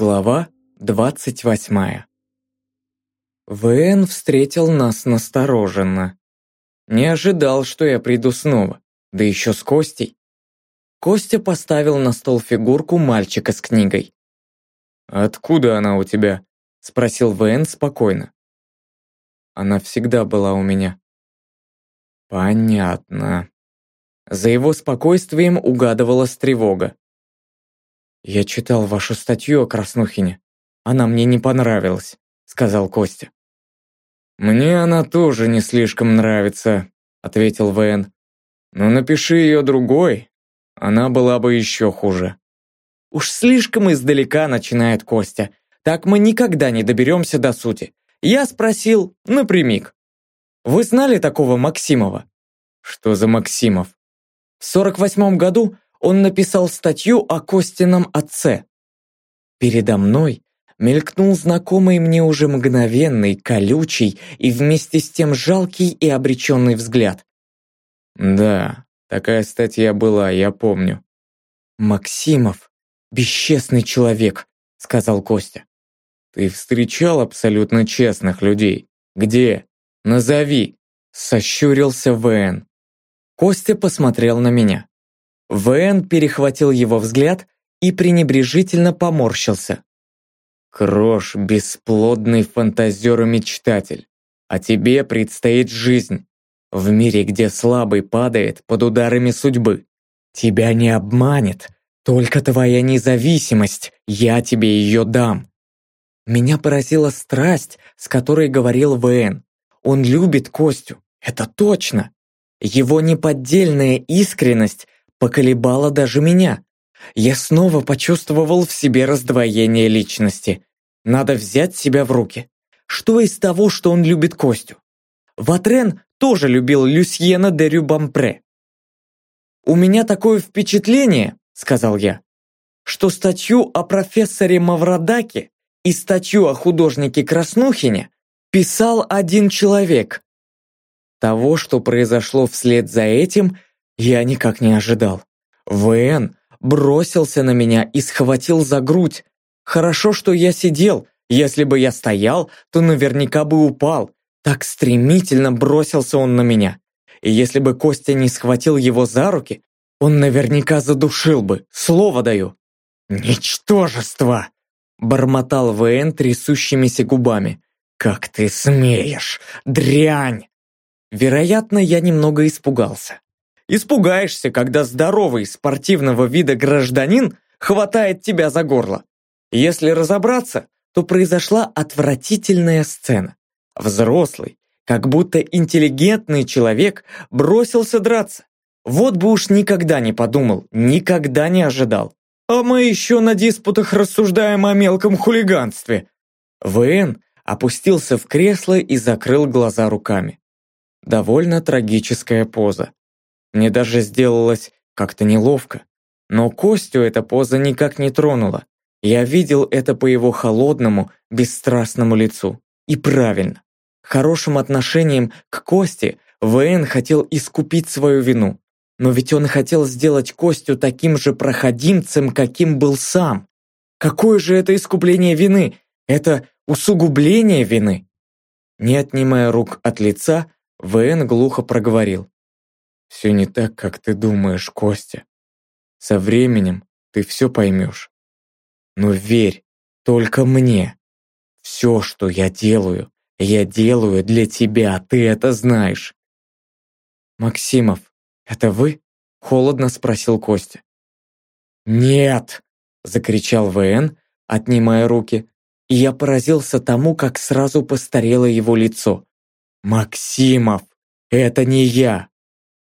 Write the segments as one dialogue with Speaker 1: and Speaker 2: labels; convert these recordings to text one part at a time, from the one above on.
Speaker 1: Глава двадцать восьмая. ВН встретил нас настороженно. Не ожидал, что я приду снова, да еще с Костей. Костя поставил на стол фигурку мальчика с книгой. «Откуда она у тебя?» – спросил ВН спокойно. «Она всегда была у меня». «Понятно». За его спокойствием угадывалась тревога. «Я читал вашу статью о Краснухине. Она мне не понравилась», — сказал Костя. «Мне она тоже не слишком нравится», — ответил ВН. «Но напиши ее другой, она была бы еще хуже». «Уж слишком издалека начинает Костя. Так мы никогда не доберемся до сути. Я спросил напрямик. Вы знали такого Максимова?» «Что за Максимов?» В сорок восьмом году он написал статью о Костином отце. Передо мной мелькнул знакомый мне уже мгновенный, колючий и вместе с тем жалкий и обреченный взгляд. «Да, такая статья была, я помню». «Максимов, бесчестный человек», — сказал Костя. «Ты встречал абсолютно честных людей? Где? Назови!» — сощурился ВН. Костя посмотрел на меня. ВН перехватил его взгляд и пренебрежительно поморщился. «Крош, бесплодный фантазер и мечтатель, а тебе предстоит жизнь в мире, где слабый падает под ударами судьбы. Тебя не обманет, только твоя независимость, я тебе ее дам». Меня поразила страсть, с которой говорил ВН. Он любит Костю, это точно. Его неподдельная искренность поколебало даже меня. Я снова почувствовал в себе раздвоение личности. Надо взять себя в руки. Что из того, что он любит Костю? Ватрен тоже любил Люсьена де Рюбампре. «У меня такое впечатление», — сказал я, «что статью о профессоре Маврадаке и статью о художнике Краснухине писал один человек». Того, что произошло вслед за этим — я никак не ожидал. ВН бросился на меня и схватил за грудь. Хорошо, что я сидел. Если бы я стоял, то наверняка бы упал. Так стремительно бросился он на меня. И если бы Костя не схватил его за руки, он наверняка задушил бы, слово даю. «Ничтожество!» – бормотал ВН трясущимися губами. «Как ты смеешь, дрянь!» Вероятно, я немного испугался. Испугаешься, когда здоровый спортивного вида гражданин хватает тебя за горло. Если разобраться, то произошла отвратительная сцена. Взрослый, как будто интеллигентный человек бросился драться. Вот бы уж никогда не подумал, никогда не ожидал. А мы еще на диспутах рассуждаем о мелком хулиганстве. ВН опустился в кресло и закрыл глаза руками. Довольно трагическая поза. Мне даже сделалось как-то неловко. Но Костю эта поза никак не тронула. Я видел это по его холодному, бесстрастному лицу. И правильно. Хорошим отношением к Косте ВН хотел искупить свою вину. Но ведь он хотел сделать Костю таким же проходимцем, каким был сам. Какое же это искупление вины? Это усугубление вины? Не отнимая рук от лица, ВН глухо проговорил. Все не так, как ты думаешь, Костя. Со временем ты все поймешь. Но верь только мне. Все, что я делаю, я делаю для тебя, ты это знаешь. Максимов, это вы? Холодно спросил Костя. Нет! Закричал ВН, отнимая руки, и я поразился тому, как сразу постарело его лицо. Максимов, это не я.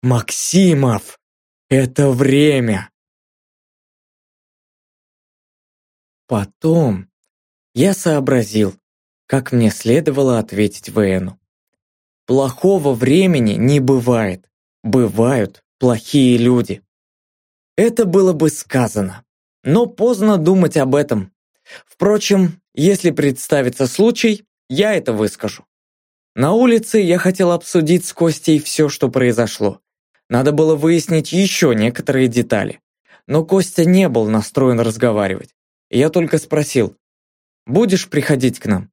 Speaker 1: Максимов! Это время! Потом я сообразил, как мне следовало ответить Вену. Плохого времени не бывает. Бывают плохие люди. Это было бы сказано, но поздно думать об этом. Впрочем, если представится случай, я это выскажу. На улице я хотел обсудить с Костей все, что произошло. Надо было выяснить еще некоторые детали. Но Костя не был настроен разговаривать. Я только спросил, Будешь приходить к нам?»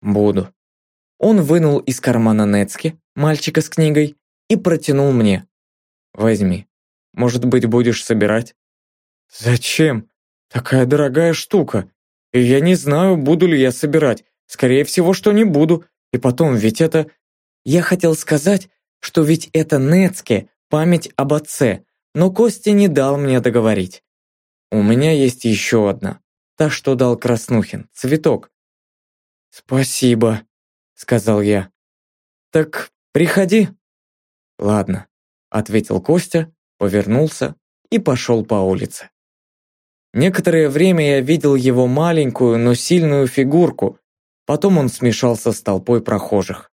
Speaker 1: «Буду». Он вынул из кармана Нецки, мальчика с книгой, и протянул мне. «Возьми. Может быть, будешь собирать?» «Зачем? Такая дорогая штука. И я не знаю, буду ли я собирать. Скорее всего, что не буду. И потом, ведь это... Я хотел сказать, что ведь это Нецке, память об отце, но Костя не дал мне договорить. У меня есть еще одна, та, что дал Краснухин, цветок. «Спасибо», — сказал я. «Так приходи». «Ладно», — ответил Костя, повернулся и пошел по улице. Некоторое время я видел его маленькую, но сильную фигурку, потом он смешался с толпой прохожих.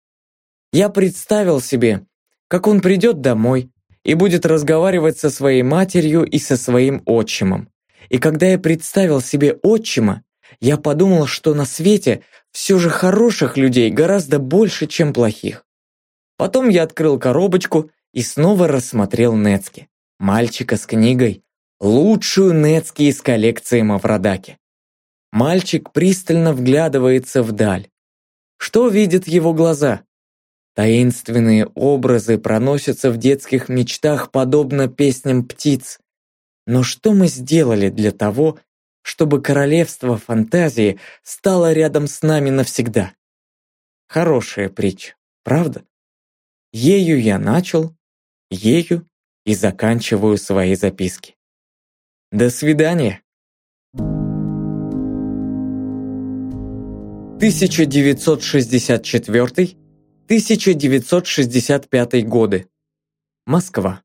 Speaker 1: Я представил себе, как он придет домой и будет разговаривать со своей матерью и со своим отчимом. И когда я представил себе отчима, я подумал, что на свете все же хороших людей гораздо больше, чем плохих. Потом я открыл коробочку и снова рассмотрел Нецки, мальчика с книгой, лучшую Нецки из коллекции Маврадаки. Мальчик пристально вглядывается вдаль. Что видят его глаза? Таинственные образы проносятся в детских мечтах, подобно песням птиц. Но что мы сделали для того, чтобы королевство фантазии стало рядом с нами навсегда? Хорошая притча, правда? Ею я начал, ею и заканчиваю свои записки. До свидания. 1964-1965 годы. Москва.